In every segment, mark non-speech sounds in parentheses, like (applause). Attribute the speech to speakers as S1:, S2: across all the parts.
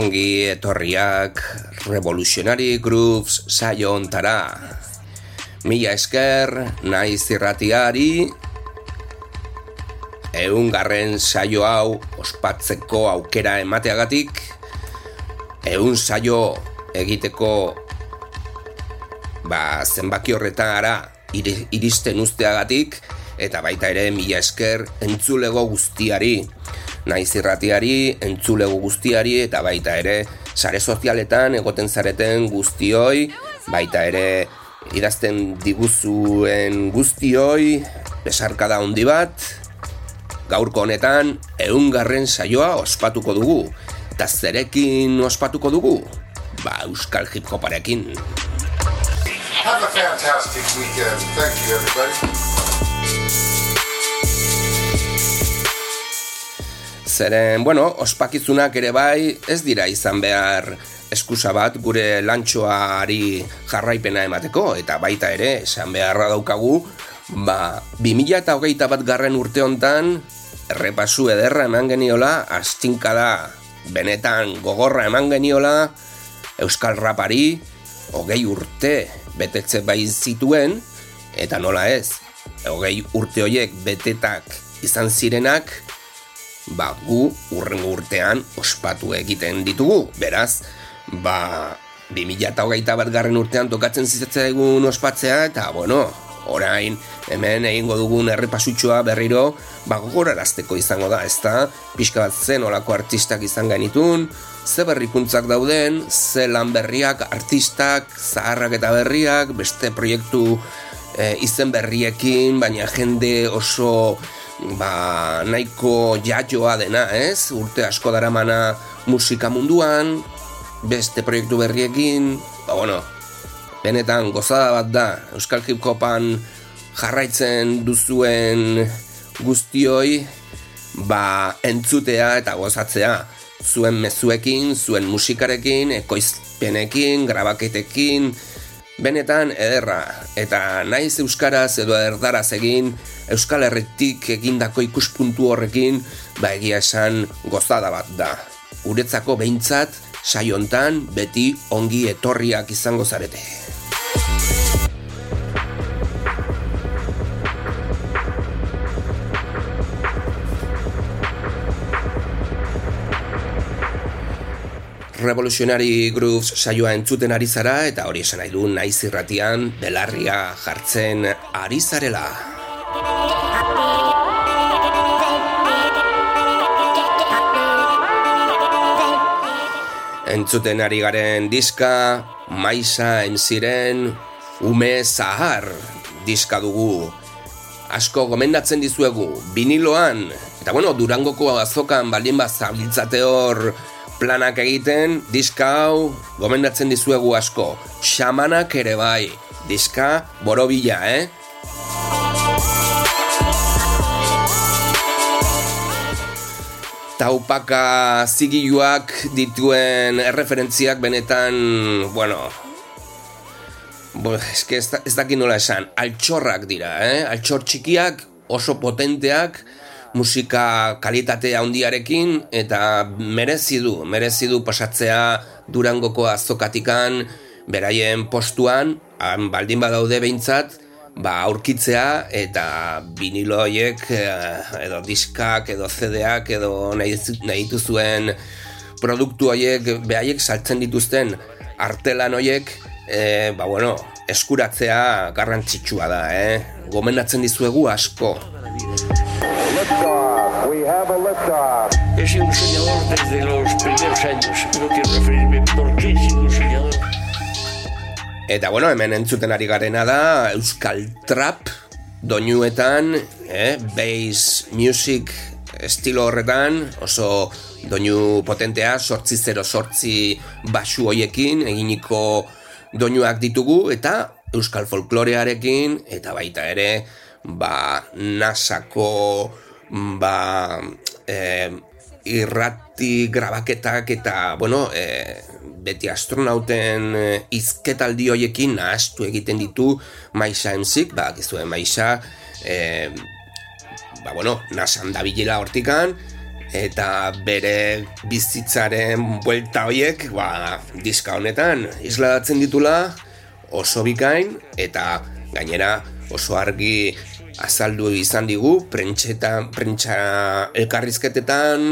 S1: Ongi etorriak Revolutionary Grooves saio ontara. Mila esker, naiz irratiari, eungarren saio hau ospatzeko aukera emateagatik, eun saio egiteko ba, zenbaki horretara iri- iristen usteagatik, eta baita ere mila esker entzulego guztiari, naiz irratiari, entzulego guztiari, eta baita ere sare sozialetan egoten zareten guztioi, baita ere idazten diguzuen guztioi, besarkada handi bat, gaurko honetan eungarren saioa ospatuko dugu. Eta zerekin ospatuko dugu? Ba, Euskal Hip Hoparekin.
S2: Have a fantastic weekend. Thank you, everybody.
S1: Zeren, bueno, ospakizunak ere bai, ez dira izan behar eskusa bat gure lantxoari jarraipena emateko, eta baita ere, esan beharra daukagu, ba, 2000 eta hogeita bat garren urte hontan, errepasu ederra eman geniola, astinkada benetan gogorra eman geniola, Euskal Rapari, hogei urte betetze bai zituen, eta nola ez, hogei urte hoiek betetak izan zirenak, ba, gu urrengo urtean ospatu egiten ditugu. Beraz, ba, 2008 bat garren urtean tokatzen zizatzaigun ospatzea, eta, bueno, orain, hemen egingo dugun errepasutxoa berriro, ba, gogorarazteko izango da, ezta? Pixka bat zen olako artistak izan gainitun, ze berrikuntzak dauden, ze lan berriak, artistak, zaharrak eta berriak, beste proiektu e, izen berriekin, baina jende oso ba, nahiko jaioa dena, ez? Urte asko daramana musika munduan, beste proiektu berriekin, ba, bueno, benetan gozada bat da, Euskal Hip Hopan jarraitzen duzuen guztioi, ba, entzutea eta gozatzea, zuen mezuekin, zuen musikarekin, ekoizpenekin, grabaketekin, benetan ederra, eta naiz euskaraz edo erdaraz egin, Euskal Herritik egindako ikuspuntu horrekin, ba egia esan gozada bat da. Uretzako behintzat, saiontan beti ongi etorriak izango zarete. Revolutionary Grooves saioa entzuten ari zara eta hori esan nahi du naiz irratian belarria jartzen ari zarela. Entzuten ari garen diska, maisa emziren, ume zahar diska dugu. Asko gomendatzen dizuegu, biniloan, eta bueno, durangoko azokan baldin bat zabiltzate hor planak egiten, diska hau gomendatzen dizuegu asko. Xamanak ere bai, diska borobila, eh? taupaka zigiluak dituen erreferentziak benetan, bueno, bo, eske ez, da- ez dakit nola esan, altxorrak dira, eh? altxor txikiak oso potenteak, musika kalitate handiarekin eta merezi du, merezi du pasatzea Durangoko azokatikan beraien postuan han baldin badaude behintzat, ba, aurkitzea eta vinilo horiek eh, edo diskak edo CD-ak edo nahi, nahi dituzuen produktu horiek behaiek saltzen dituzten artelan horiek e, ba, bueno, eskuratzea garrantzitsua da, eh? gomendatzen dizuegu asko. Es un soñador desde los primeros años. No quiero referirme por qué es un soñador. Eta bueno, hemen entzuten ari garena da Euskal Trap doinuetan, eh, bass music estilo horretan, oso doinu potentea, sortzi zero sortzi basu hoiekin, eginiko doinuak ditugu, eta Euskal Folklorearekin, eta baita ere, ba, nasako, ba, eh, irrati grabaketak eta, bueno, e, beti astronauten e, izketaldi hoiekin nahastu egiten ditu maisa enzik, ba, gizuen maisa, e, ba, bueno, nasan da bilela hortikan, eta bere bizitzaren buelta hoiek, ba, diska honetan, isladatzen ditula oso bikain, eta gainera oso argi azaldu izan digu, prentxeta, prentxa elkarrizketetan,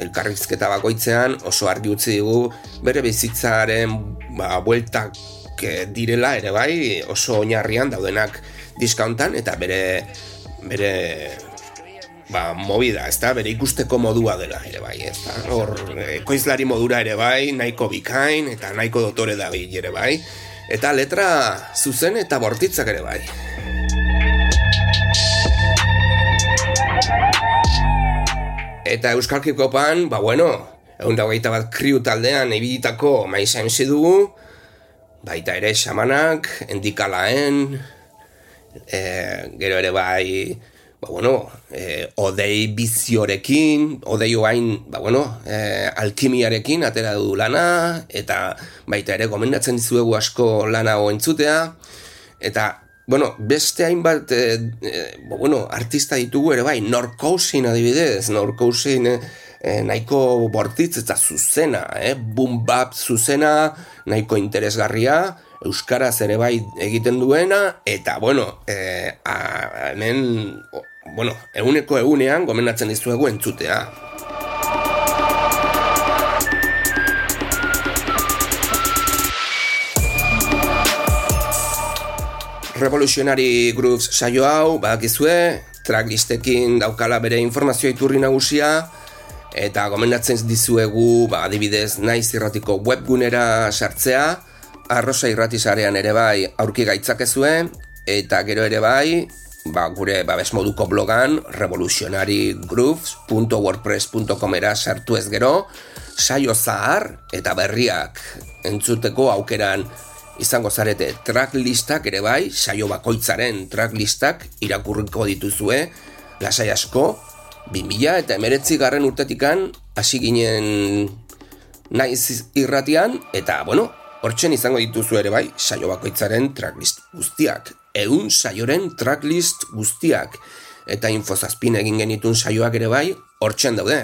S1: elkarrizketa bakoitzean oso argi utzi digu bere bizitzaren ba, bueltak eh, direla ere bai oso oinarrian daudenak diskauntan eta bere bere ba, movida, ez da, bere ikusteko modua dela ere bai, ez da, hor, koizlari modura ere bai, nahiko bikain, eta nahiko dotore da ere bai, eta letra zuzen eta bortitzak ere bai. Eta Euskal Kikopan, ba bueno, egun dagoeita bat kriu taldean ebilitako maiza enzi dugu, baita ere xamanak, endikalaen, e, gero ere bai, ba bueno, e, odei biziorekin, odei oain, ba bueno, e, alkimiarekin atera du lana, eta baita ere gomendatzen dizuegu asko lana entzutea, eta Bueno, beste hainbat e, e, bueno, artista ditugu ere bai, Norkousin adibidez, Norkousin e, nahiko bortitz eta zuzena, eh? boom bap zuzena, nahiko interesgarria, Euskaraz ere bai egiten duena, eta bueno, e, a, hemen, bueno, eguneko egunean gomendatzen dizuegu entzutea. Revolutionary Grooves saio hau, badakizue, tracklistekin daukala bere informazio iturri nagusia, eta gomendatzen dizuegu, ba, adibidez, naiz irratiko webgunera sartzea, arrosa irratizarean ere bai aurki gaitzakezue, eta gero ere bai, ba, gure babes moduko blogan, revolutionarygrooves.wordpress.com era sartu ez gero, saio zahar eta berriak entzuteko aukeran izango zarete tracklistak ere bai, saio bakoitzaren tracklistak irakurriko dituzue, lasai asko, 2000 eta emeretzi garren urtetikan, hasi ginen naiz irratian, eta, bueno, hortzen izango dituzu ere bai, saio bakoitzaren tracklist guztiak. Egun saioren tracklist guztiak. Eta infozazpin egin genitun saioak ere bai, hortzen daude.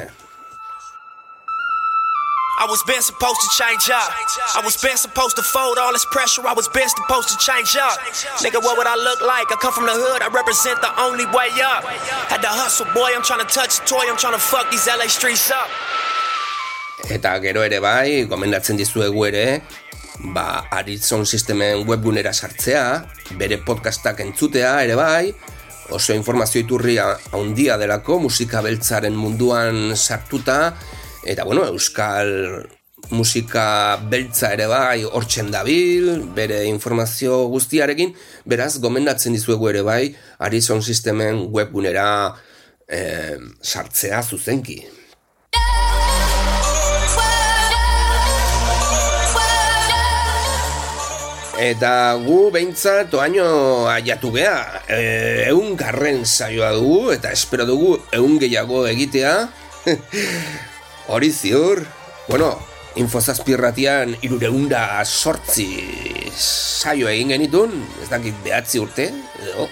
S1: I was been supposed to change up. I was been supposed to fold all this pressure. I was been supposed to change up. Nigga, what would I look like? I come from the hood. I represent the only way up. Had to hustle, boy. I'm trying to touch a toy. I'm trying to fuck these LA streets up. Eta gero ere bai, gomendatzen dizuegu ere, ba, Arizon sistemen webgunera sartzea, bere podcastak entzutea ere bai, oso informazio iturria handia delako musika beltzaren munduan sartuta, Eta bueno, euskal musika beltza ere bai hortzen dabil, bere informazio guztiarekin, beraz gomendatzen dizuegu ere bai Arizon Systemen webgunera eh, sartzea zuzenki. Eta gu behintzat oaino aiatu geha, e, egun garren saioa dugu eta espero dugu egun gehiago egitea. (laughs) Hori ziur, bueno, infozazpirratian irureunda sortzi saio egin genitun, ez dakit behatzi urte, edo.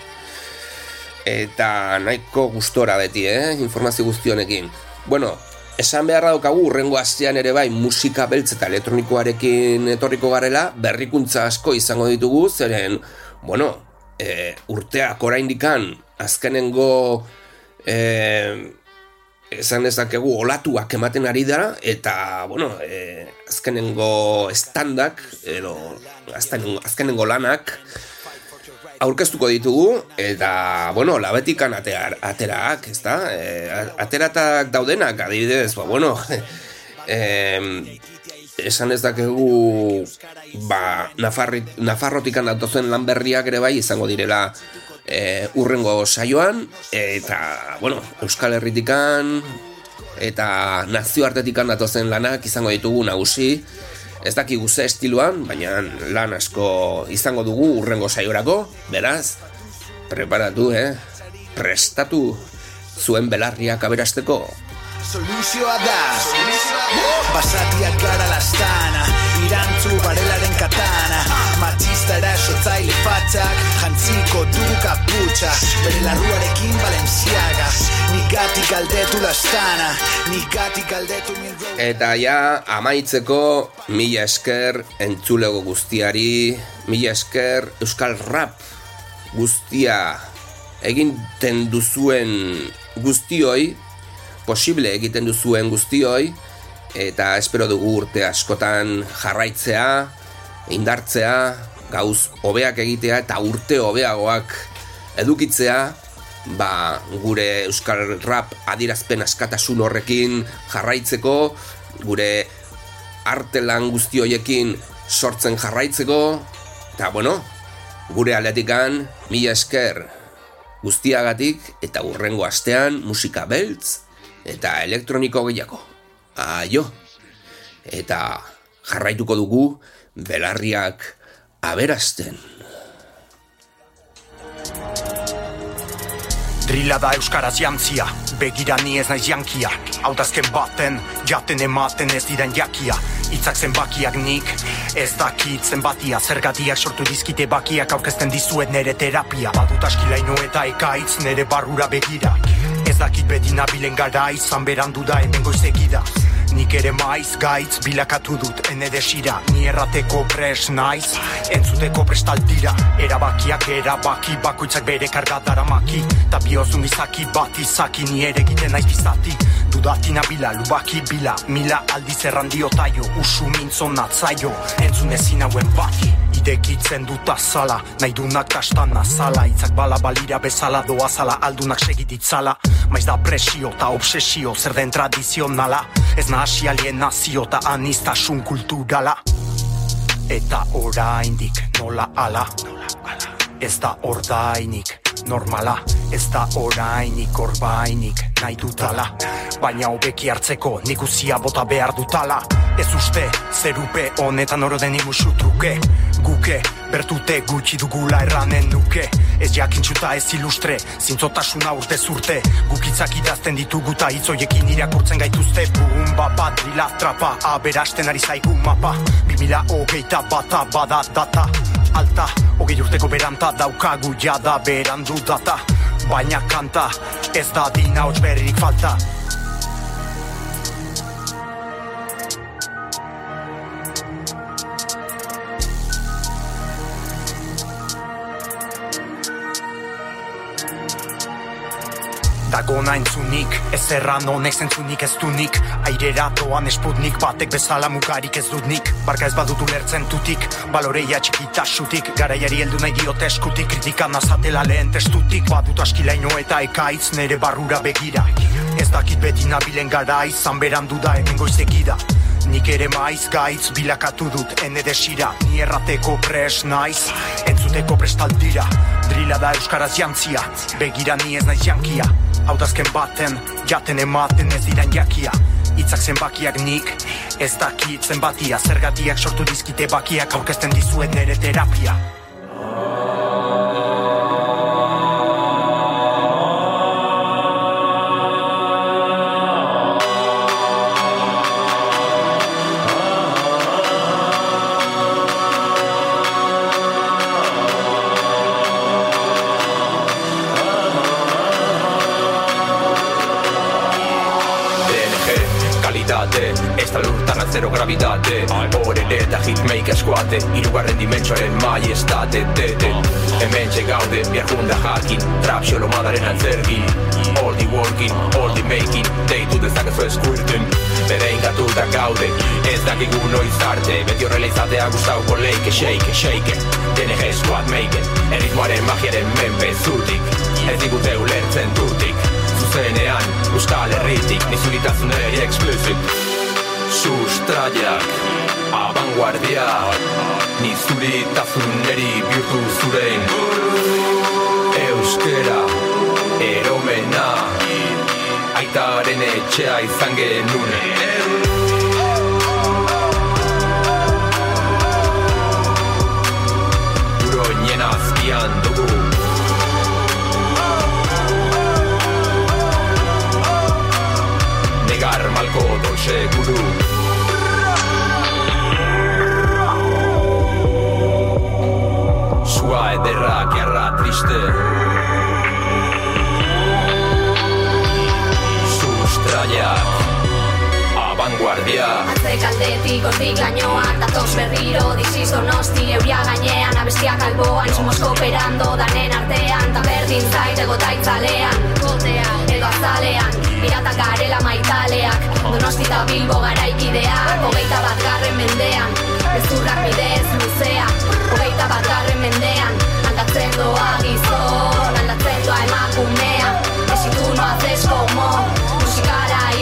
S1: Eta nahiko gustora beti, eh, informazio guztionekin. Bueno, esan beharra daukagu urrengo astean ere bai musika beltz eta elektronikoarekin etorriko garela, berrikuntza asko izango ditugu, zeren, bueno, e, urteak oraindikan azkenengo e, esan dezakegu olatuak ematen ari dara eta bueno, e, azkenengo standak edo azkenengo, azkenengo lanak aurkeztuko ditugu eta bueno, labetikan atear, ateraak? E, ateratak daudenak adibidez, ba bueno, (laughs) e, esan ez dakegu ba, Nafarri, Nafarrotikan datozen lan berriak ere bai izango direla e, urrengo saioan eta, bueno, Euskal Herritikan eta nazioartetikan datozen lanak izango ditugu nagusi ez daki guze estiloan, baina lan asko izango dugu urrengo saiorako, beraz, preparatu, eh? Prestatu zuen belarriak aberasteko.
S3: Soluzioa da. Basatiak gara lastana Irantzu barelaren katana. Matxista erasotzaile fatzak Jantziko dugu kaputxa. Bere larruarekin balenziaga Nikatik aldetu lastana Nikatik aldetu min
S1: Eta ja, amaitzeko Mila esker entzulego guztiari Mila esker Euskal Rap guztia Eginten duzuen guztioi posible egiten duzuen guztioi eta espero dugu urte askotan jarraitzea, indartzea, gauz hobeak egitea eta urte hobeagoak edukitzea, ba, gure euskal rap adirazpen askatasun horrekin jarraitzeko, gure artelan guzti hoiekin sortzen jarraitzeko, eta bueno, gure aletikan mila esker guztiagatik eta urrengo astean musika beltz eta elektroniko gehiago. Aio! Eta jarraituko dugu belarriak aberazten.
S4: Drila da euskaraz jantzia, begira ni ez naiz jankia Hautazken baten, jaten ematen ez diren jakia Itzak zenbakiak nik, ez dakit zenbatia Zergatiak sortu dizkite bakiak aurkezten dizuet nere terapia Badut askilaino eta ekaitz nere barrura begira Ez dakit beti nabilen gara izan berandu da hemen goizegida Nik ere maiz gaitz bilakatu dut ene desira. Ni errateko pres naiz, entzuteko prestaldira Erabakiak erabaki bakoitzak bere kargatara maki Ta biozun izaki bat izaki ni ere egiten naiz bizati. Dudati nabila, lubaki bila, mila aldiz errandio taio. Usu mintzon atzaio, entzun ezin hauen bati Idekitzen dut azala, nahi dunak kastan azala. Itzak bala balira bezala doa zala, aldunak segititzala Maiz da presio eta obsesio, zer den tradizionala. Ez nahasi alienazio eta anistasun kulturala. Eta oraindik nola ala? Ez da ordainik normala. Ez da orainik orbainik nahi dutala. Baina hobeki hartzeko nik uzia bota behar dutala. Ez uste zerupe honetan oro den imusu truke. Guke bertute gutxi dugula erranen nuke. Ez jakintxuta ez ilustre, zintzotasuna urte. Zurte Gukitzak idazten ditugu ta hitzoiekin irakurtzen gaituzte. Bum bapa, drila, trapa, aberasten ari zaigu mapa. Bimila hogeita bata bada data Alta, hogei urteko beranta daukagu jada berandu data. Baina kanta, ez da dina hots berririk falta Dagona entzunik, ez erran honek zentzunik ez dunik. Airera doan esputnik, batek bezala mugarik ez dut nik. Barka ez badut ulertzen tutik, baloreia txikitasutik Garaiari heldu nahi diote eskutik, kritika nazatela lehen testutik. Badut askilaino eta ekaitz nere barrura begira. Ez dakit beti nabilen gara izan berandu da hemen goizegida Nik ere maiz gaitz bilakatu dut ene desira. Ni errateko pres naiz, entzuteko prestaldira Drila da euskaraz jantzia, begira ni ez naiz jankia Hautazken baten, jaten ematen ez diran jakia. Itzak zenbakiak nik, ez dakit zenbatia. Zergatiak sortu dizkite bakiak aurkezten dizuet nere terapia
S5: lurtan atzero gravidate Horere eta hitmake eskuate Irugarren dimentsoaren maiestate Tete Hemen txegaude, biar junda jakin. Trap xolo madaren altzergi All the working, all the making. Deitu dezakezu eskurten. Bere ingatu da gaude Ez dakigu noiz arte. Beti horrela izatea gustauko leike Shake, shake, DNG squad make Erritmoaren magiaren menpe zutik. Ez digute ulertzen dutik. Zuzenean, Euskal Herritik. Nizulitasun ere explicit Sustraiak, abanguardia Nizulitasun eri bihurtu zurein. Euskera, eromena. Aitaren etxea izan genuen. Uroinen azpian dugu Malko dolce guru. Sua ederra, gerra triste. Sustraiak Abanguardia.
S6: Atzek aldetik hortik lainoak Datoz berriro diziz donosti Euria gainean abestiak alboan Somos kooperando danen artean Ta berdin zait egotaitzalean Edo azalean Piratak garela maitaleak Donosti bilbo garaikideak Hogeita bat garren mendean Gezurrak bidez luzea Hogeita bat garren mendean Aldatzen doa gizon Aldatzen doa emakumea Esi tú no haces como Musikara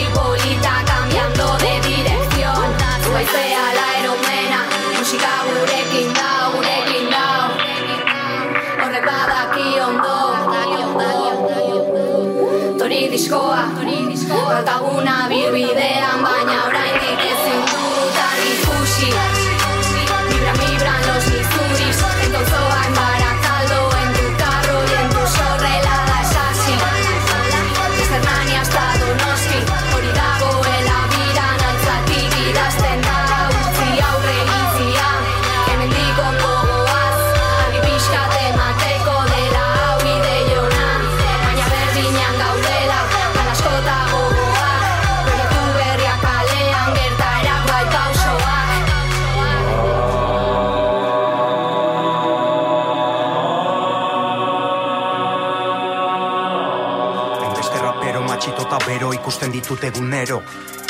S4: ditut egunero.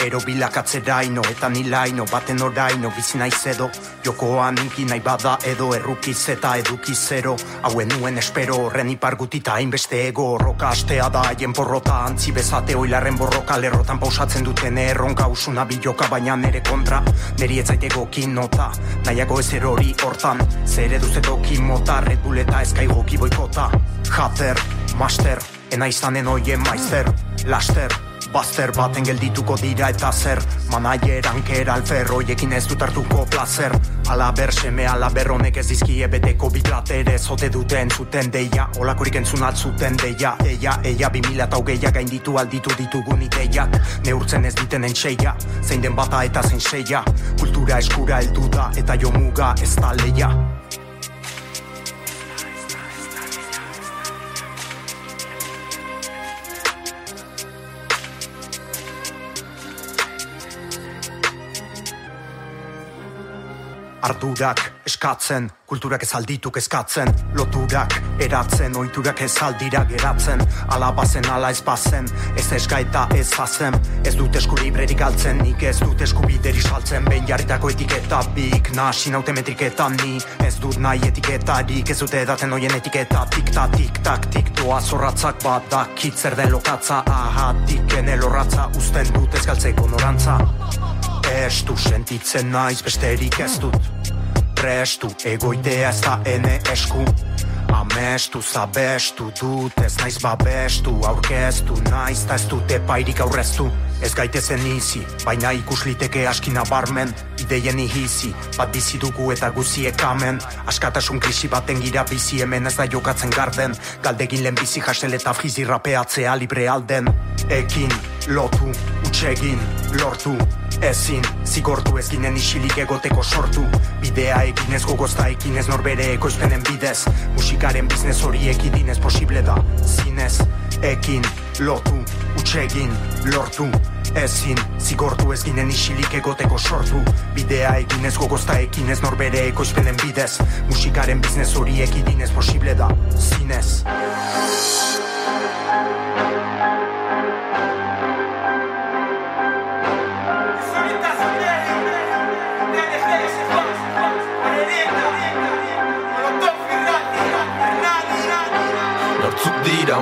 S4: Ero bilakatzeraino eta nilaino baten oraino bizi naiz edo. Jokoan inki nahi bada edo errukiz eta edukiz zero. Hauen nuen espero horren ipar gutita hainbeste ego. Horroka astea da haien porrota antzi bezate oilarren borroka. Lerrotan pausatzen duten erronka usuna biloka baina nere kontra. Neri ez zaitegokin nota Nahiago ez erori hortan. Zer eduzetoki mota Red Bull eta eskaigoki boikota. Hater, master, ena izanen oien maizer Laster, Baster baten geldituko dira eta zer? Manager, anker, alfer, hoiekin ez dut hartuko placer. Alaber seme, alaber honek ez dizkie beteko biplatere Zote duten zuten deia, olakorik entzun altzuten deia Eia, eia, bi mila eta hogeia gainditu alditu ditugun ideiak. Neurtzen ez diten entxeia, zein den bata eta zein seia. Kultura eskura heldu da eta jo muga ez da leia Ardurak eskatzen, kulturak ez aldituk eskatzen Loturak eratzen, oiturak ez aldira geratzen Alabazen ala ez bazen, ez eska eta ez hazen Ez dut eskulibrerik galtzen, nik ez dut eskubideri saltzen. Behin jarritako etiketa bik, nasi naute metriketan ni Ez dut nahi etiketarik, ez dut edaten oien etiketa Tik-ta, tik-tak, tik-toa zorratzak badakit zer den lokatza. Ahatik enelorratza, usten dut ez galtzeko norantza Estu sentitzen naiz besterik ez dut. Prestu egoitea ez da ene esku. Amestu zabestu dut ez naiz babestu Aurkeztu naiz ta ez dute pairik aurreztu Ez gaitezen izi, baina ikusliteke askina barmen. Ideien ihizi, bat bizi dugu eta guziek amen Askatasun krisi baten gira bizi hemen ez da jokatzen garden. Galdegin lehen bizi jasel eta frizi rapeatzea libre alden. Ekin, lotu, utsegin, lortu Ezin, zigortu ez ginen isilik egoteko sortu. Bidea ekin ez gogozta ekin ez norbere ekoizpenen bidez. Musikaren biznes hori ekidinez posible da Zinez, ekin, lotu, utsegin, lortu. Ezin, zigortu ez ginen isilik egoteko sortu. Bidea egin ez gogozta ekin ez norbere ekoizpenen bidez. Musikaren biznes horiek idinez posible da, zinez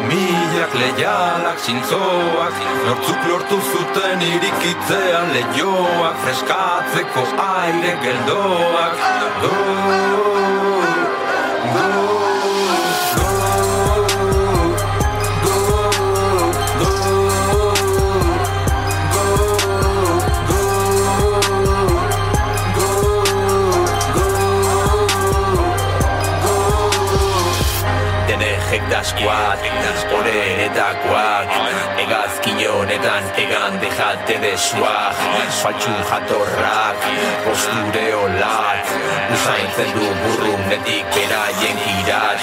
S5: dira umilak lehialak zintzoak Nortzuk lortu zuten irikitzean lehioak Freskatzeko aire geldoak Squad, horretakoak Egazkin honetan egan dejate de suak. Faltxun jatorrak, posture olat Usaintzen du burrunetik beraien kirat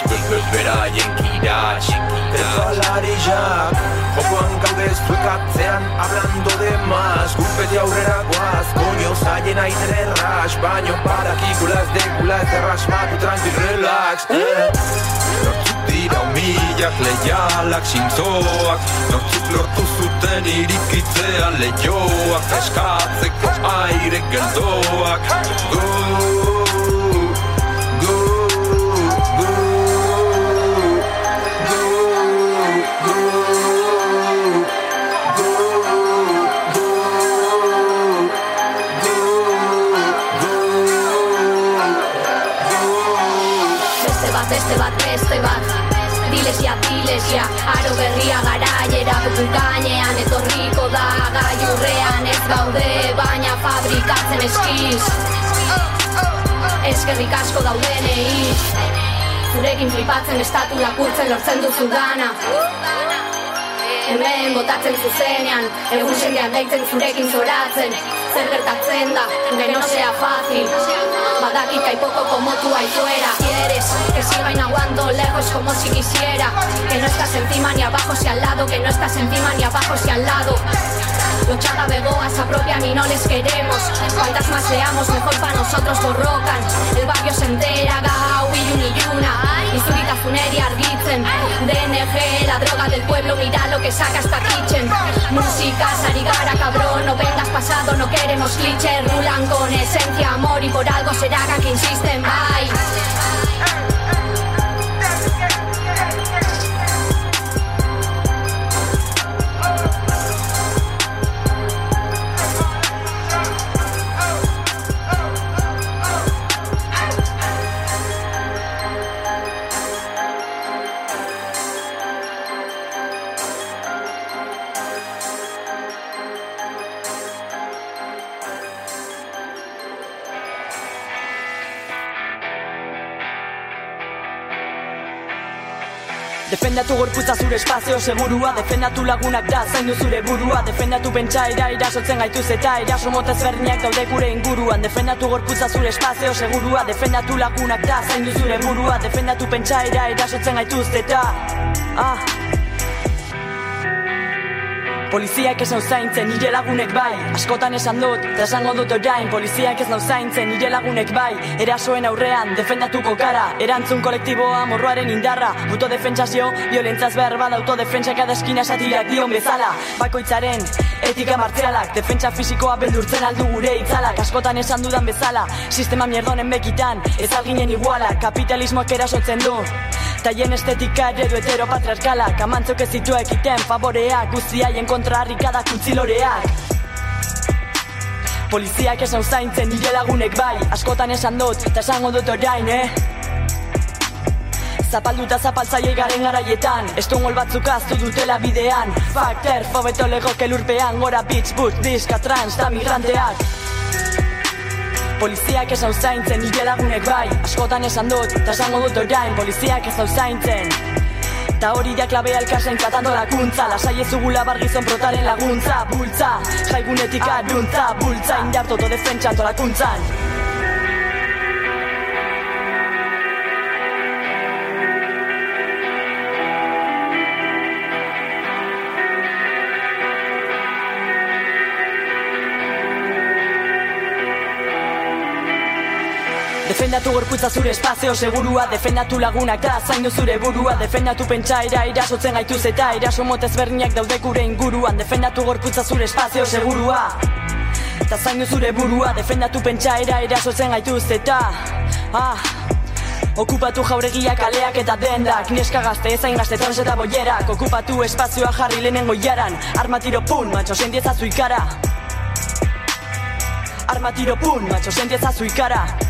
S5: Beraien kirat. Trezalari jak, jokoan gaude zuekatzean Hablando de más, gulpeti aurrera guaz Koño zaien aitere ras, baino para kikulas de kulas De rasmatu tranquil relax eh? dira umilak lehialak zintzoak Nortzuk lortu zuten irikitzean lehioak Eskatzeko aire geldoak Go!
S6: Ilesia Aro berria garaiera buku gainean Etorriko da gaiurrean ez gaude Baina fabrikatzen eskiz. Eskerrik asko daudenei Zurekin flipatzen estatu lakurtzen lortzen duzu dana Hemen botatzen zuzenean Egun sendean deitzen zurekin zoratzen. Zer gertatzen da, no sea fácil. Badakik hay poco como tú ahí fuera. Quieres que siga inaguando lejos como si quisiera. Que no estás encima ni abajo si al lado. Que no estás encima ni abajo si al lado. Luchada begoas a propia ni no les queremos. Cuantas más leamos mejor para nosotros borrocan. El barrio se entera, gau y yuna Izurita funeria argitzen DNG, la droga del pueblo, mira lo que saca esta kitchen. Música, sarigara, cabrón, no vengas pasado, no queremos clichés. Rulan con esencia, amor y por algo será que insisten, bye
S7: Defendatu gorputza zure espazio segurua. Defendatu lagunak da zaindu zure burua. Defendatu pentsaira irasotzen gaituz eta Iraso motez berniak daude gure inguruan. Defendatu gorputza zure espazio segurua. Defendatu lagunak da zaindu zure burua. Defendatu pentsaira irasotzen gaituz eta Ah Poliziak ez nau zaintzen, nire lagunek bai. Askotan esan dut, eta esango dut orain Poliziak ez nau zaintzen, nire lagunek bai. Erasoen aurrean, defendatuko kara Erantzun kolektiboa, morroaren indarra. Autodefentsazio, violentzaz behar bada Autodefentsa kada eskina satirak dion bezala. Bakoitzaren, etika martzialak Defentsa fisikoa beldurtzen aldu gure itzalak. Askotan esan dudan bezala Sistema mierdonen bekitan, ez alginen iguala. Kapitalismoak erasotzen du. Taien estetika eredu hetero patriarkala Kamantzok ez zitu ekiten favoreak Guztiaien kontra harrikada kuntziloreak Poliziak esan zaintzen nire lagunek bai Askotan esan dut, eta esango dut orain, eh? Zapalduta zapaltzaiei garen garaietan Estungol batzuk aztu dutela bidean. Fakter, fobeto lego kelurpean Gora bitch, but, diska, trans, da migranteak. Poliziak hau zaintzen, nire lagunek bai Askotan esan dut, eta esango dut orain. Poliziak hau zaintzen Ta hori da klabe alkasen katando lakuntza Lasai ez ugula bargizon protaren laguntza. Bultza, jaigunetik aduntza Bultza, indartoto defentsa antolakuntzan Defendatu gorputza zure espazio segurua Defendatu lagunak da zaindu zure burua Defendatu pentsaira irasotzen gaituz eta Iraso motez berniak daude gure inguruan Defendatu gorputza zure espazio segurua. Eta zaindu zure burua Defendatu pentsaira irasotzen gaituz eta Ah, Okupatu jauregia kaleak eta dendak Neska gazte ezain gazte trans eta boierak Okupatu espazioa jarri lehenengo jaran Armatiro pun, macho sentieza zuikara Armatiro pun, macho sentieza zuikara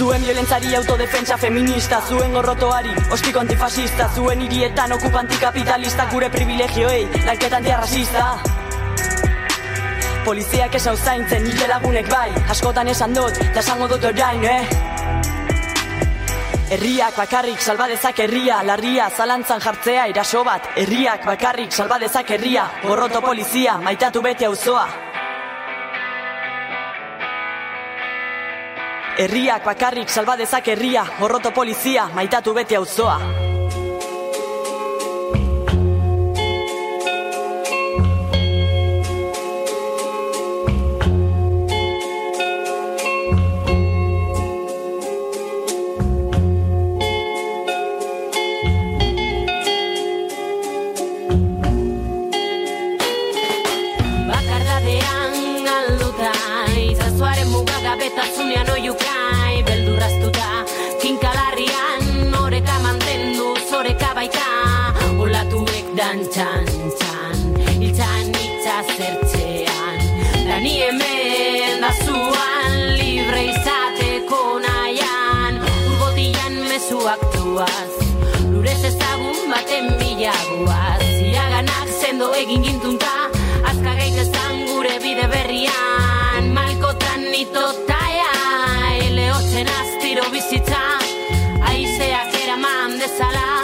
S7: Zuen violentzari autodefentsa feminista Zuen gorrotoari, ostiko antifascista Zuen hirietan okupanti-kapitalista Gure privilegioei, lanketa antiarrasista Poliziak esau zaintzen, nire lagunek bai Askotan esan dut, eta esango dut orain, eh? Herriak bakarrik salbadezak herria Larria zalantzan jartzea iraso bat. Herriak bakarrik salbadezak herria Gorroto polizia, maitatu bete auzoa Herriak bakarrik salbadezak herria. Gorroto polizia, maitatu bete auzoa
S8: bilaguaz Iraganak sendo egin gintunta Azka gaitezan gure bide berrian. Malkotan itotaia Eleotzen astiro bizitza Aizeak eraman dezala.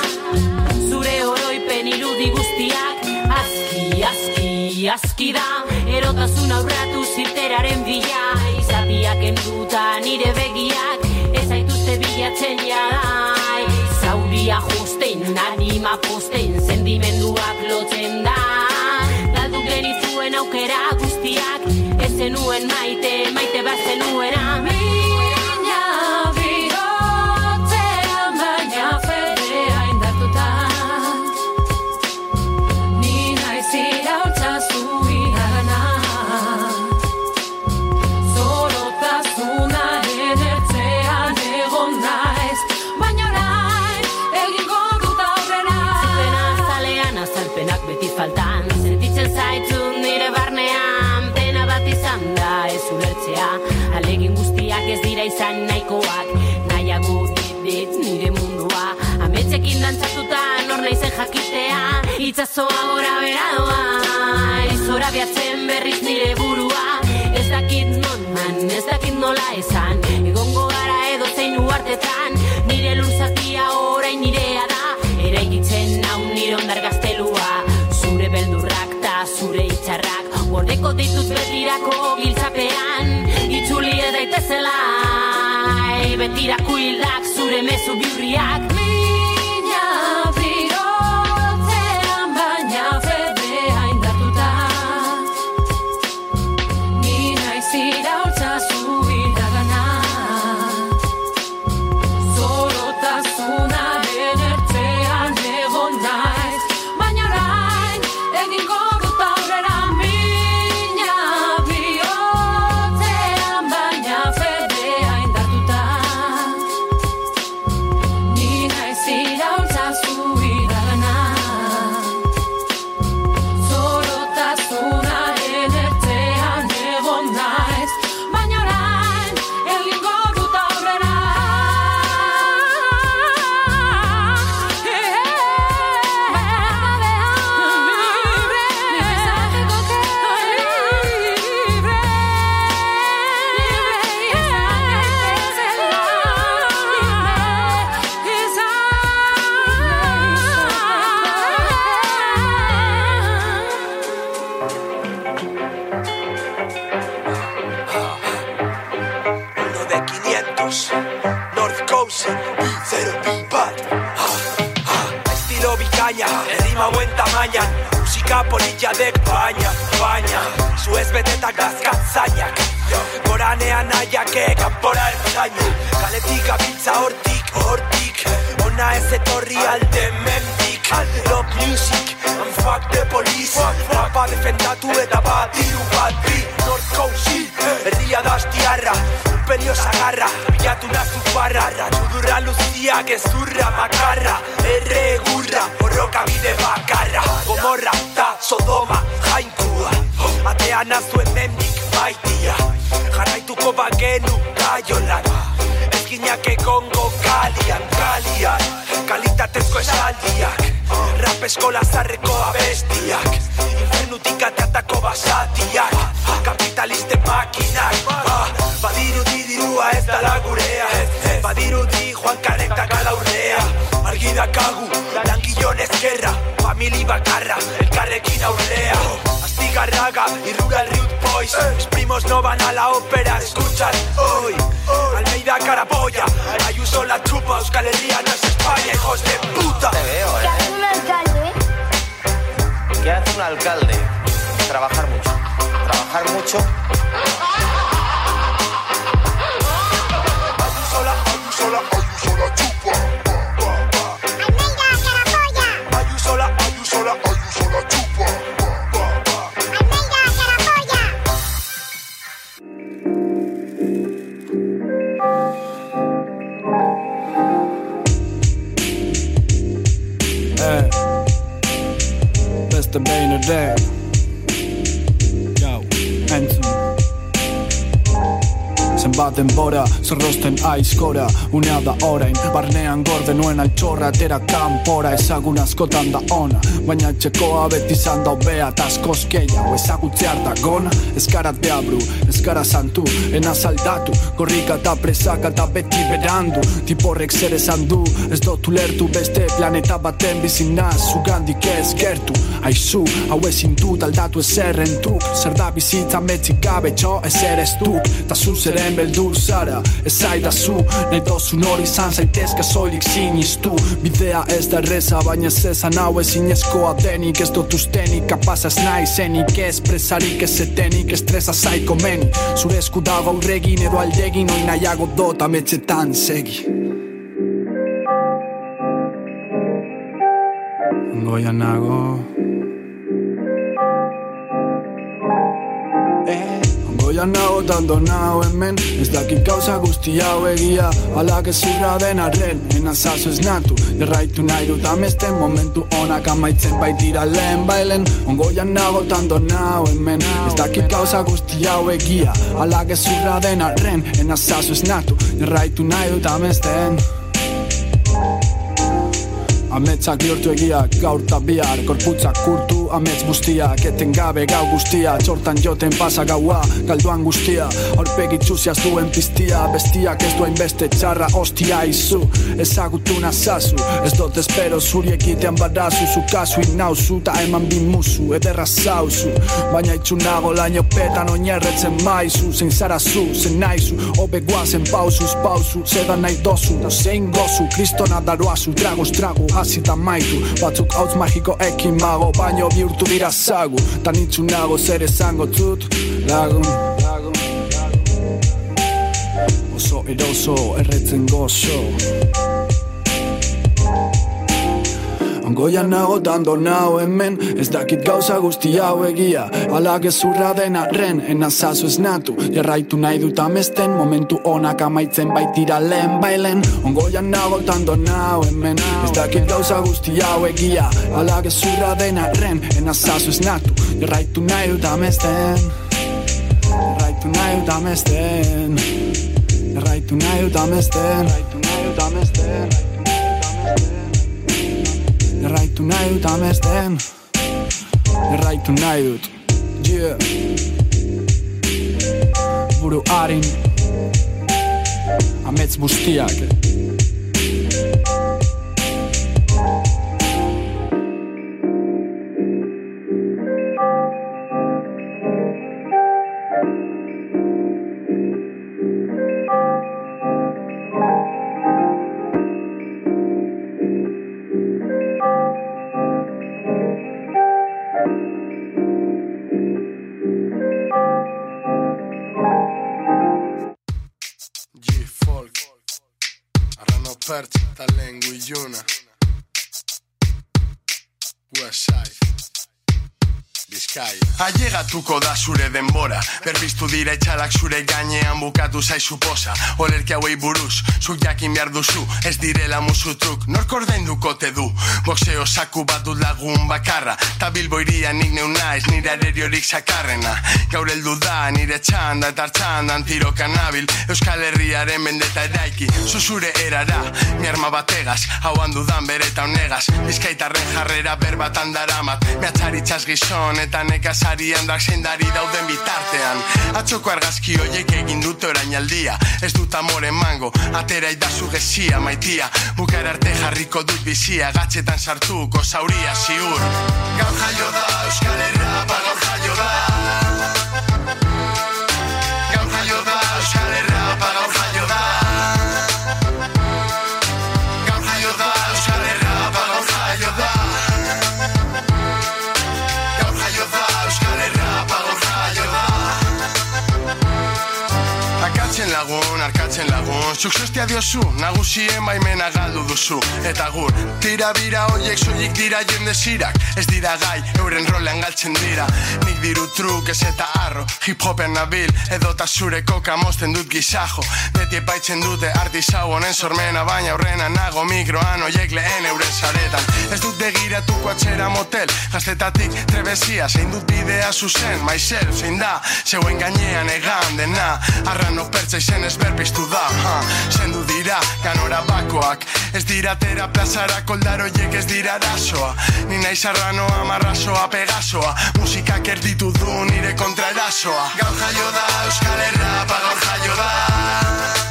S8: Zure oroipen irudi guztiak Azki, azki, azki da. Erotasun aurratu zirteraren bila Izapiak enduta nire begiak Ez aituzte bilatzen jadai Zauria justen, anima posten Sendimenduak lotzen da. Galdu genizuen aukera guztiak Ez zenuen maite, maite bat zenuena jakitea Itzazoa gora bera doa. Izora biatzen berriz nire burua. Ez dakit non man, ez dakit nola esan. Egongo gara edo zein uartetan Nire lurzatia orain nirea da. Eraikitzen nau nire ondar gaztelua. Zure beldurrak ta zure itxarrak. Gordeko ditut betirako giltzapean. Itzuli ez daitezela Betirako hilak zure mezu biurriak Mina
S9: bakarra. Gomorra, ta Sodoma, jainkua. Atean azu hemendik baitia. Jarraituko bagenu gaiolan Ezkinak egongo kalian, kalian. Kalitatezko esaldiak. Rap eskola zarreko abestiak. Infernutik atatako basatiak. Kapitalisten makinak. Ah, Badirudi dirua ez dala gurea. Badirudi joan karetak alaurrea Argi dakagu, langilon ezkerra Famili bakarra, elkarrekin aurrea Astigarraga, irrura el Riut Boys. Mis primos no van a la ópera, escuchan hoy. Almeida Caraboya, Ayuso la chupa Euskal Herria no es España, hijos de
S10: Beste Zenbat denbora, zorrosten aizkora Unea da orain, barnean gorde nuen altxorra Atera kanpora, ezagun askotan da ona Baina txekoa beti izan da hobea Ta askoz gehiago ezagutzear da gona. Ez gara deabru, ez gara santu Ena saldatu, gorrika eta presaka eta beti berandu. Tiporrek zer esan du, ez dut ulertu. Beste planeta baten bizina, zugandik ez gertu Aizu, hau ezin dut aldatu ezerren duk Zer da bizitza metzik gabe txo ez ere ez duk. Ta zuzeren beldur zara, ez zaidazu Nahi dozun hori izan zaitezke soilik sinistu Bidea ez da erreza, baina ez ezan hau ezinezkoa denik Ez dut ustenik, kapaz ez nahi zenik Ez presarik ez etenik, estresa zaiko meni Zure esku dago aurregin edo aldegin Oin nahiago dot ametxetan segi Goia nago Goia nago dando nago hemen. Ez dakit gauza guzti hau egia. Ala gezurra den arren Ena zazu ez natu. Jarraitu nahi dut amesten Momentu onak amaitzen baitira lehen bailen. Ongoia nago dando nago hemen. Ez dakit gauza guzti hau egia. Ala gezurra den arren Ena zazu ez natu. Jarraitu nahi dut amesten Ametzak bihurtu egiak gaur ta bihar Korputzak kurtu amets guztiak Eten gau guztia Txortan joten pasa gaua Galduan guztia. Aurpegi txuziaz duen piztia Bestiak ez duen beste txarra Ostia izu Ezagutu nazazu Ez dut espero zuri egitean badazu Zu kasu inauzu Ta eman bi musu Ederra zauzu. Baina itxunago laino petan oinerretzen maizu Zein zara zu, zein naizu Obe guazen pausuz pauzu Zeda nahi dozu Zein gozu Kristona daroazu Dragos trago hasi eta maitu Batzuk hautz magiko ekin mago Baino bihurtu dira zagu. Ta nitzunago zer esango zut Lagun. Oso eroso erretzen gozo Ongoia nago dando nao hemen Ez dakit gauza guzti hau egia. Ala gezurra den arren Ena zazu ez natu. Jarraitu nahi dut amesten Momentu onak amaitzen baitira lehen bailen. Ongoia nago dando nao hemen Ez dakit gauza guzti hau egia. Ala gezurra den arren Ena zazu ez natu. Jarraitu nahi dut amesten. Jarraitu nahi dut amesten. Jarraitu nahi dut amesten. Jarraitu nahi dut amesten Erraitu nahi dut amesten Erraitu nahi dut Yeah. Buru harin. Amets bustiak
S11: Ailegatuko da zure denbora. Berbiztu dira etxalak zure gainean bukatu zaizu posa Olerki hauei buruz, zuk jakin behar duzu Ez direla musutruk, nork ordainduko te du? Boxeo saku bat dut lagun bakarra. Ta bilbo iria nik neu naiz nire areriorik sakarrena. Gaur heldu da nire txanda eta txandan tiro kanabil. Euskal Herriaren mendeta eraiki Zu zure erara, mi arma bategaz Hau handudan bere eta honegaz. Bizkaitarren jarrera berbatan daramat Mehatzaritxaz gizon eta nekazari handak sendari dauden bitartean. Atzoko argazki hoiek egin dute orainaldia Ez dut amore mango, atera idazu gezia maitia. Bukar arte jarriko dut bizia, gatxetan sartuko zauria ziur. Gaur jaio da, Euskal Herrapa Zuk sostia diozu, nagusien baimena galdu duzu. Eta gur, tira bira hoiek soilik dira jende zirak Ez dira gai, euren rolean galtzen dira. Nik diru truk ez eta arro Hip hopen nabil, edota zure koka mozten dut gizajo. Beti epaitzen dute artizau honen sormena Baina aurrena nago mikroan hoiek lehen euren saretan. Ez dut begiratuko atxera motel Gaztetatik trebezia, zein dut bidea zuzen Myself, zein da, zeuen gainean egan dena. Arrano pertsa izen ez berpiztu da ha. Zendu dira, ganora bakoak. Ez dira tera plazara koldaroiek ez dira arazoa Ni naiz arranoa, marrazoa, pegasoa. Musikak erditu du nire kontra erasoa Gaur jaio da, Euskal Herrapa gaur jaio da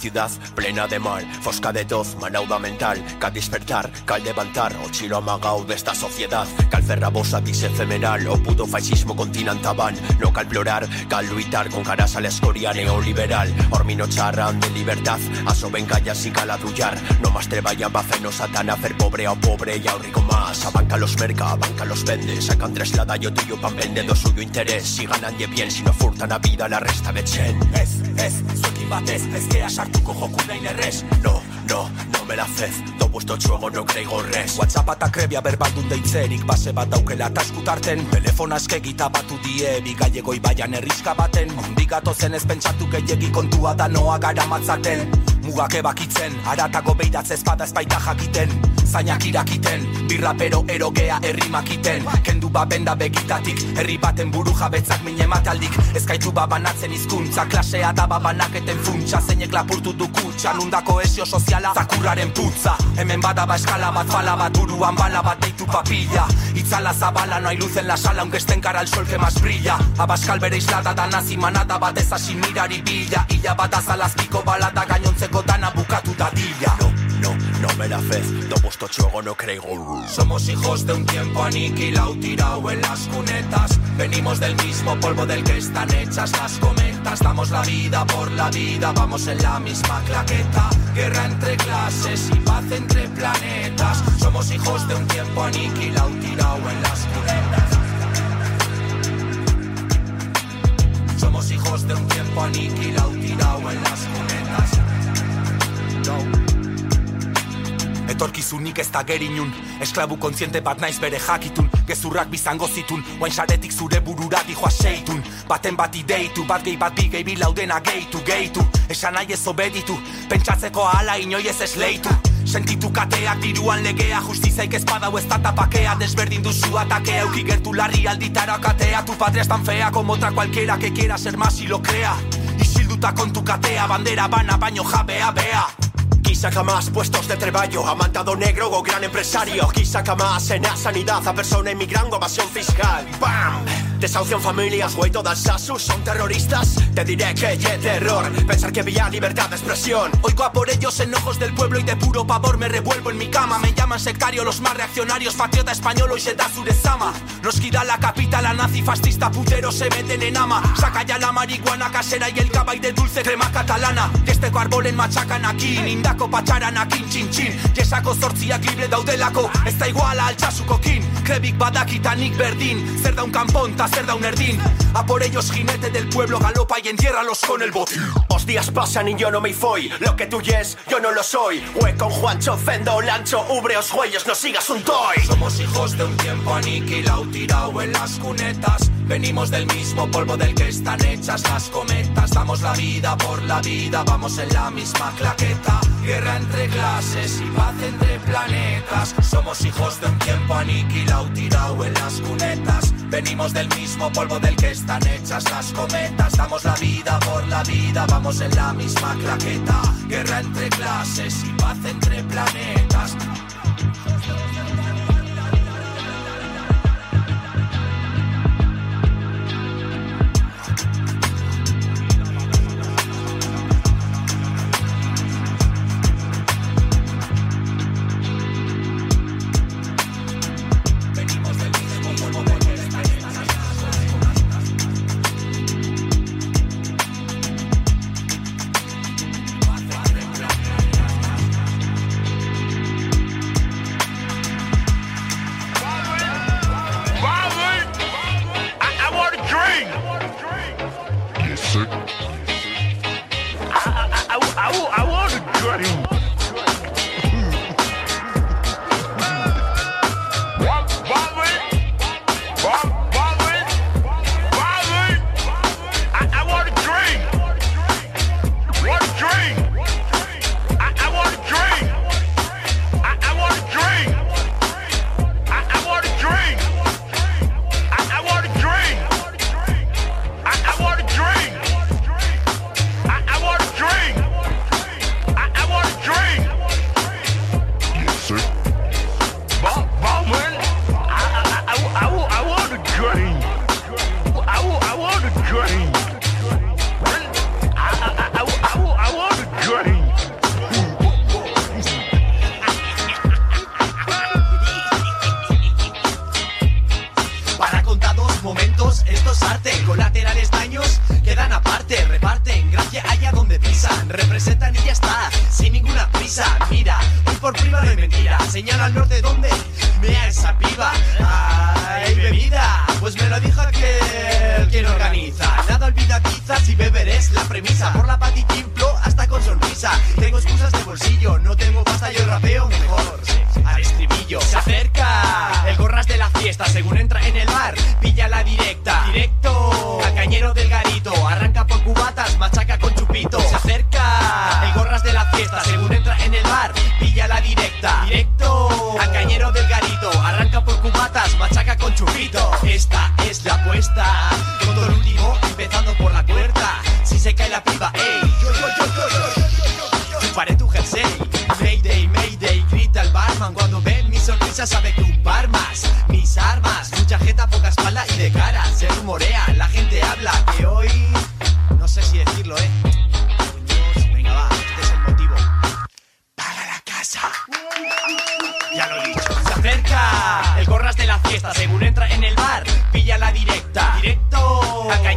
S5: ciudad plena de mal, fosca de doz, manauda mental, cal despertar, cal levantar, o chilo amagao de esta sociedad, cal ferrabosa dis efemeral, o puto fascismo continentaban, no cal plorar, cal luitar con caras a la escoria neoliberal, ormino charran de libertad, aso ben callas y cal adullar, no más treballan baceno satana, fer pobre o pobre y a rico más, a banca los merca, a banca los vende, sacan traslada yo tuyo pan vendiendo suyo interés, si ganan de bien, si no furtan a vida la resta de chen. Batez, ez gea sartuko joku nahi errez. No, no, no me la fez, do vuestro txuego no kreigo res.
S12: Whatsapp eta krebia berbaldun deitzerik base bat daukela eta eskutarten Telefona eskegita batu die bi gallego ibaian erriska baten. Bigatu zen ez pentsatu gehiegi kontua da noa gara matzaten Mugak ebakitzen, aratako beiratz ezpada espaita jakiten Zainak irakiten, birrapero erogea errimakiten Kendu babenda begitatik, herri baten buru jabetzak mine mataldik Ezkaitu babanatzen hizkuntza. Klasea da babanaketen funtsa. Zeinek lapurtu du kutsa, nunda kohesio soziala zakurraren putza. Hemen badaba eskala bat, fala bat, buruan bala bat deitu papilla. Itzala zabala, no hay luz en la sala, aunque estén cara al sol que más brilla. Abaskal bere islada da nazi manada bat ez hasi mirari bila. Illa bat azalazpiko balada gainontzeko dana bukatu dadila
S5: No, no, no me la fez, do vuestro txuego no kreigo
S12: Somos hijos de un tiempo aniquilado, tirado en las cunetas. Venimos del mismo polvo del que están hechas las cometas. Damos la vida por la vida, vamos en la misma claqueta. Guerra entre clases y paz entre planetas. Somos hijos de un tiempo aniquilado, tirado en las cunetas. Somos hijos de un tiempo aniquilado, tirado en las cunetas. No. Etorkizunik ez da gerinun Esklabu kontziente bat naiz bere jakitun. Gezurrak bizango zitun. Oain saretik zure burura dijoa seitun Baten bat ideitu Bat gehi bat bi gehi bi laudena gehitu gehitu Esan nahi ez obeditu. Pentsatzeko ahala inoi ez esleitu Sentitu kateak diruan legea Justizaik ez badau ez tapakea. Desberdin duzu atakea Euki gertu larri alditara katea. Tu patria es tan fea como otra cualquiera Que quiera ser más y lo crea. Isilduta kontu katea Bandera bana baino jabea bea
S13: Aquí saca más puestos de treballo Amantado negro o gran empresario Aquí saca más en la sanidad A persona inmigrante o evasión fiscal ¡Bam! Desahucian familias, güey, todas sasus son terroristas. Te diré que ye terror Pensar que había libertad de expresión.
S14: Oigo a por ellos enojos del pueblo y de puro pavor me revuelvo en mi cama. Me llaman sectario los más reaccionarios Patriota español hoy se da su desama. Nos quita la capital la nazi fascista putero se meten en ama. Saca ya la marihuana casera y el cabay de dulce crema catalana. Y este carbolen machacan aquí Indako patxaran akin txin txin Jesako zortziak libre daudelako Ez da iguala altxasukokin Krebik badakitanik berdin Zer da un campón A por ellos jinete del pueblo galopa y entiérralos con el botín.
S13: Os días pasan y yo no me voy Lo que tú yes, yo no lo soy. Hueco, Juancho, Fendo, Lancho, Ubreos, Huellos No sigas un toy.
S14: Somos hijos de un tiempo aniquilado, tirado en las cunetas. Venimos del mismo polvo del que están hechas las cometas. Damos la vida por la vida, vamos en la misma claqueta. Guerra entre clases y paz entre planetas. Somos hijos de un tiempo aniquilado, tirado en las cunetas. Venimos del mismo polvo del que están hechas las cometas. Damos la vida por la vida, vamos en la misma claqueta. Guerra entre clases y paz entre planetas.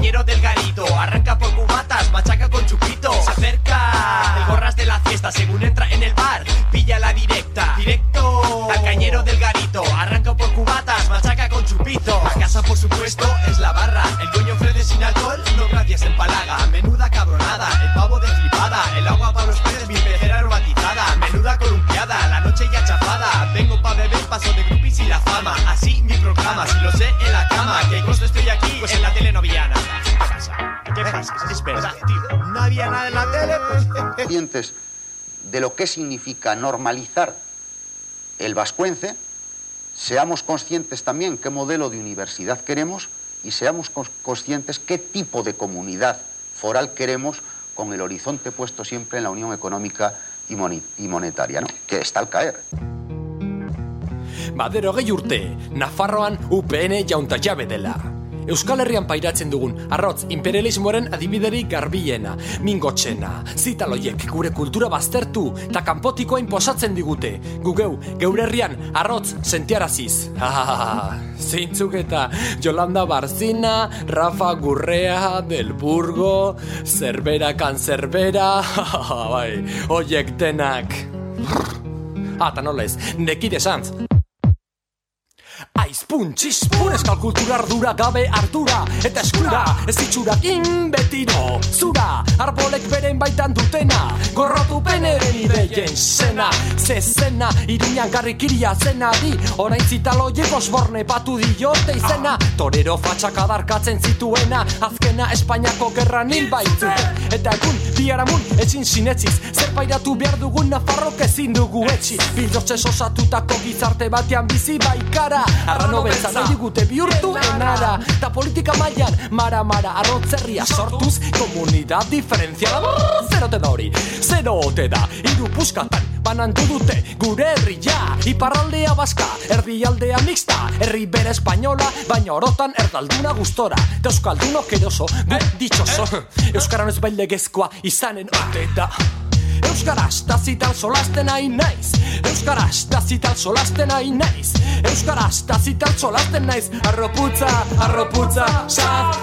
S14: Directo al cañero del garito Arranca por cubatas, machaca con chupito. Se acerca el gorras de la fiesta Según entra en el bar, pilla la directa. Directo al cañero del garito Arranca por cubatas, machaca con chupito. La casa por supuesto es la
S15: conscientes de lo que significa normalizar el vascuence, seamos conscientes también qué modelo de universidad queremos y seamos cons- conscientes qué tipo de comunidad foral queremos con el horizonte puesto siempre en la Unión Económica y, monetaria, ¿no? que está al caer.
S16: Badero gehi urte, Nafarroan UPN jaunta jabe dela. Euskal Herrian pairatzen dugun arrotz imperialismoaren adibiderik garbiena, mingotxena, zitaloiek gure kultura baztertu eta kanpotikoa inposatzen digute. Gugeu, geure herrian arrotz sentiaraziz. (laughs) Ah, zeintzuk eta Jolanda Barzina, Rafa Gurrea, Del Burgo, Zerbera Kanzerbera, (laughs) bai, oiek denak. (laughs) Ah, eta nola ez, nekide santz. Aizpun, txispun, eskal kultura ardura gabe ardura Eta eskura, ez itxurakin betiro Zura, arbolek beren baitan dutena Gorrotu peneren ideien zena. Ze zena, irinan garrikiria zena di. Orain zitaloiek osborne batu diote izena. Torero fatxak adarkatzen zituena Azkena Espainiako gerran hil baitzuten Eta egun, biharamun, etxin sinetziz Zer pairatu behar dugun Nafarrok ezin dugu etxi. Bildortzez osatutako gizarte batean bizi baikara Arrano beltza nahi digute bihurtu enara Ta politika mailan mara-mara arrotzerria sortuz. Komunidad diferentziala Zerote da hori, zerote da Iru puskatan banandu dute gure herria. Iparraldea baska, erdialdea mixta. Herri bere espainola, baina orotan erdalduna gustora. Ta euskaldunok eroso, gu ditxoso. Euskaran ez bailegezkoa izanen ote da Euskaraz tazital solasten nahi naiz. Euskaraz tazital solasten nahi naiz. Euskaraz tazital solasten naiz. Arroputza, arroputza, saf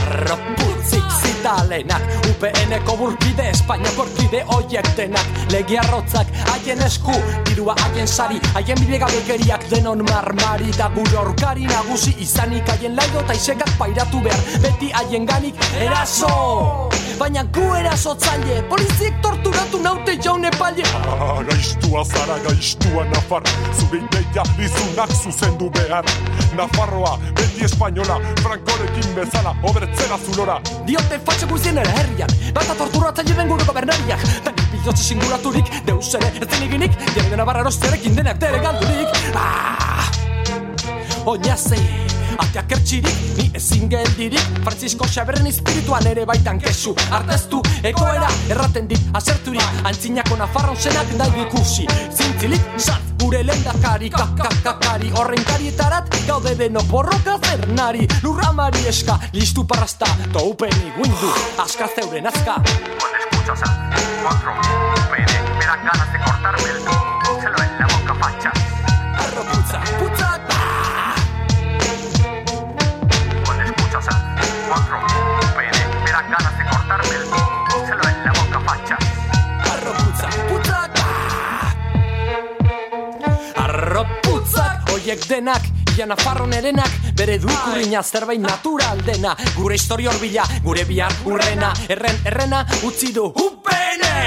S16: Arroputzik zitalenak UPN-eko burkide, Espainiako orkide oiek denak. Legi arrotzak, haien esku, dirua haien sari Haien bidegabekeriak denon marmari Da gure orkari nagusi. Izanik Haien laido eta isekak pairatu behar Beti haien ganik eraso. Baina gu erasotzaile Poliziek torturatu naute jaun epaile
S17: Ah, gaiztua zara, gaiztua Nafar. Zure ideia dizunak zuzendu behar. Nafarroa, beti espainola Frankorekin bezala, obertzera zulora.
S16: Diote fatxe guztien ere herrian Bata torturatzaile den gure gobernariak Tanik bildotze singuraturik Deus ere ez zeniginik Jende nabarra erosterekin denak tere galdurik. Ah! Oinazei Ateak ertxirik, ni ezin geldirik. Francisco Xaberren espirituan ere baitan kesu. Arteztu, egoera, erraten dit Aserturik, antzinako nafarron zenak nahi ikusi. Zintzilik, sat, gure lendakari Kakakakari, horren karietarat Gaude denok borroka zernari Lurramari eska, listu parrasta Toupeni, guindu, aska zeuren azka
S4: Cuando escuchas a cuatro UPN, me dan ganas de cortarme el celo en la boca facha.
S16: Denak Ia Nafarron erenak, bere du zerbait natural dena. Gure historia horbila, gure bihar urrena Erren, errena, utzi du UPNek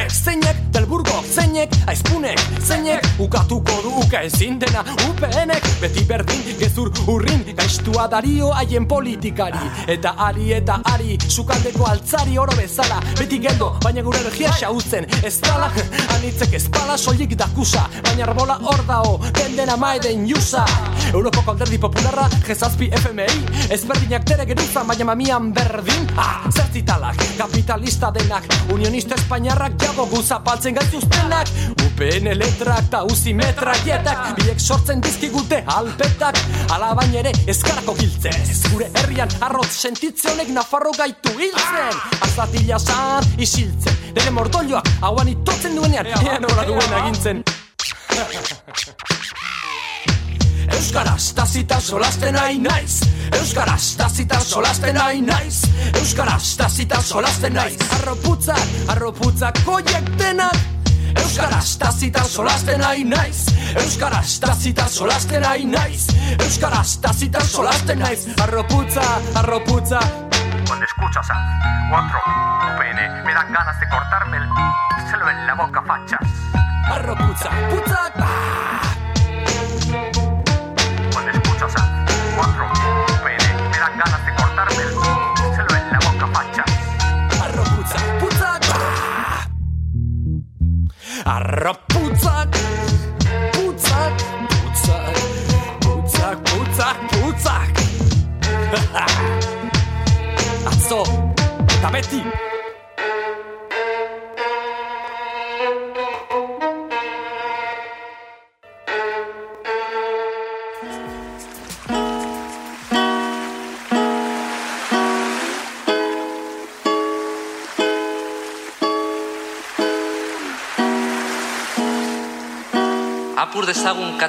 S16: Zeinek, Delburgo, zeinek, aizpunek Zeinek, ukatuko du uka ezin dena UPNek, beti berdin, gezur urrin Gaiztua dario haien politikari. Eta ari eta ari, sukaldeko altzari oro bezala. Beti geldo, baina gure energia xautzen Ez dala, anitzek ezpala soilik dakusa Baina arbola hor dao, den dena maeden jusa. Europako alderdi popularra, jezazpi FMI Ezberdinak tere geruza, baina mamian berdin. Ah, zertitalak, kapitalista denak Unionista espainiarrak jago guzapaltzen gaituztenak UPN letrak ta uzi metraietak Biek sortzen dizkigute alpetak. Ala baina ere ezkarako giltzez Gure herrian arroz sentitze honek Nafarro gaitu hiltzen. Azatila zan isiltzen Nere mordolioak hauan itotzen duenean. Ea nola duen agintzen Euskaraz tazitan solasten nahi naiz. Euskaraz tazitan solasten nahi naiz. Euskaraz tazitan solasten naiz. Arroputzak, arroputzak koiek denak. Euskaraz tazitan solasten nahi naiz. Euskaraz tazitan solasten nahi naiz. Euskaraz tazitan solasten naiz. Arroputza, arroputza
S4: Cuando escuchas a cuatro UPN, me dan ganas de cortarme el celo en la boca fachas.
S16: Arroputza, putza,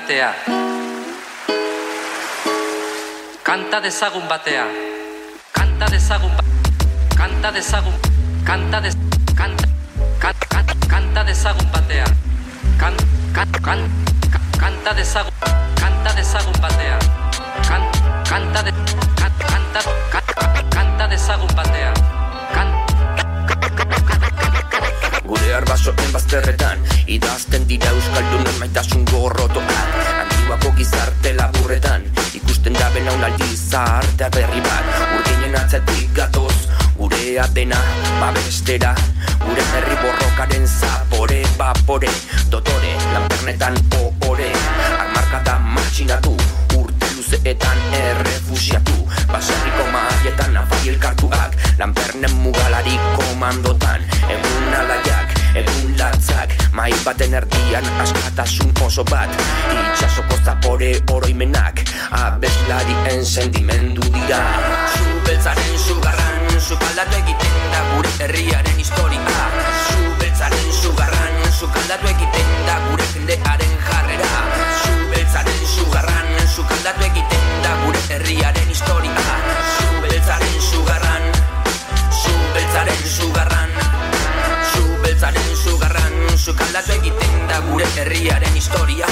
S18: katea. Kanta dezagun batea. Kanta dezagun ba Kanta dezagun Kanta des Kanta Kanta Kanta, kanta dezagun batea. Kan kan kan ka- Kanta dezagun Kanta dezagun batea. Kan kanta de kan, kanta kan, kanta dezagun batea. Kan
S1: Gure arbasoen bazterretan Idazten dira Euskaldunen maitasun dena babestera Gure herri borrokaren zapore Bapore, dotore, lanpernetan ohore. Armarkada matxinatu Urte luzeetan errefusiatu. Baserriko mahaietan afai elkartuak Lanpernen mugalari komandotan. Egun alaiak, egun latzak Mai baten erdian askatasun oso bat. Itxasoko zapore oroimenak Abeslarien sentimendu dira. Zubeltzaren sugarran Sukaldatu egiten da gure herriaren historia. Zubeltzaren sugarran Sukaldatu egiten da gure jendearen jarrera. Zubeltzaren sugarran Sukaldatu egiten da gure herriaren Sukaldatu egiten da gure herriaren historia.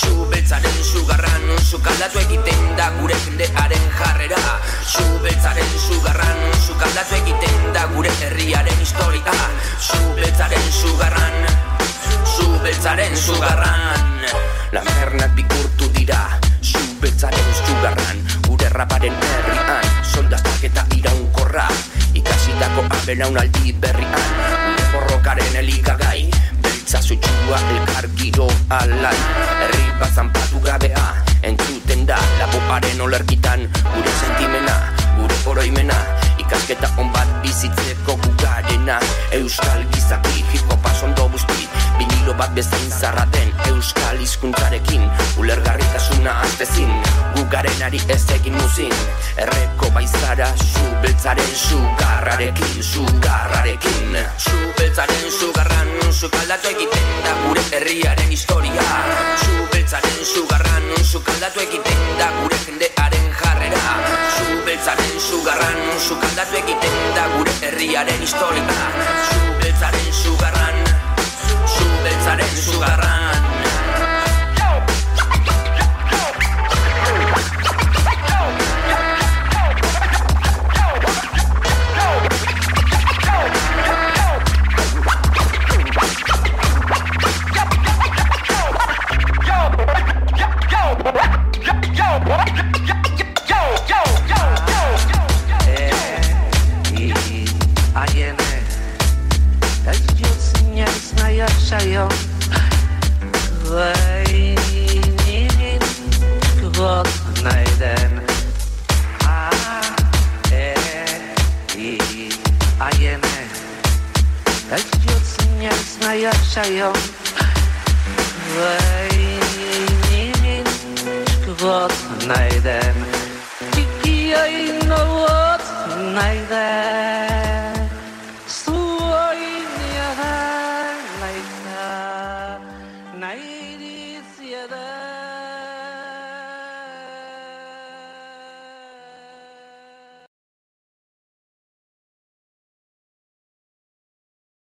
S1: Zubeltzaren sugarran Sukaldatu egiten da gure jendearen jarrera. Zubeltzaren sugarran Sukaldatu egiten da gure herriaren historia. Zubeltzaren sugarran Zubeltzaren sugarran. Lamernak bikurtu dira Zubeltzaren sugarran. Gure raparen herrian Soldatak eta iraunkorra. Ikasitako abelaunaldi berrian Gure borrokaren elikagai Beltza zutxua elkar giro alai. Herri bat zanpatu gabea Entzuten da laboaren olerkitan. Gure sentimena, gure oroimena Ikasketa on bat bizitzeko gugarena. Euskal gizaki hip-hopa Vinilo bat bezain zarra Euskal hizkuntzarekin Ulergarritasuna aztezin Gugarenari ez egin muzin. Erreko baizara Zubeltzaren sugarrarekin Sugarrarekin Zubeltzaren sugarran Sukaldatu egiten da gure herriaren historia. Zubeltzaren sugarran Sukaldatu egiten da gure jendearen jarrera. Zubeltzaren sugarran Sukaldatu egiten da gure herriaren historia. Zubeltzaren sugarran Zubeltzaren sugarran
S18: nahi saio Bainin Got nahi den Ah, e, i, aiene Ez jotzen jaiz nahi saio Bainin Got nahi den